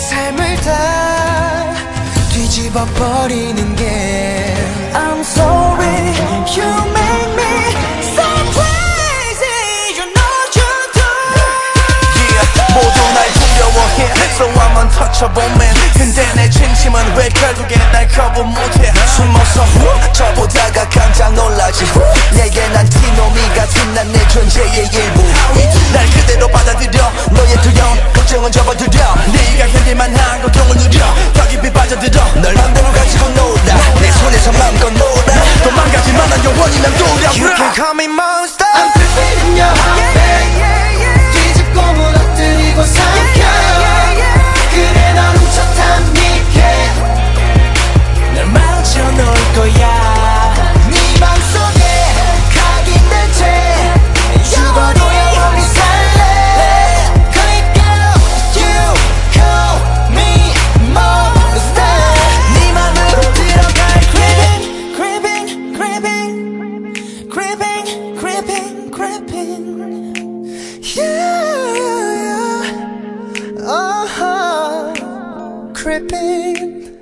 삶을 다 뒤집어 버리는 게 I'm sorry you make me so crazy you know you do. Yeah, 모두 날 두려워해. So I'm untouchable man 근데 내 진심은 왜 결국엔 날 거부 못해? 숨어서 후 저보다가 깜짝 놀라지 내게 난 티노미 같은 난 내 존재의 인. Call me monster Yeah, Yeah, oh, creeping.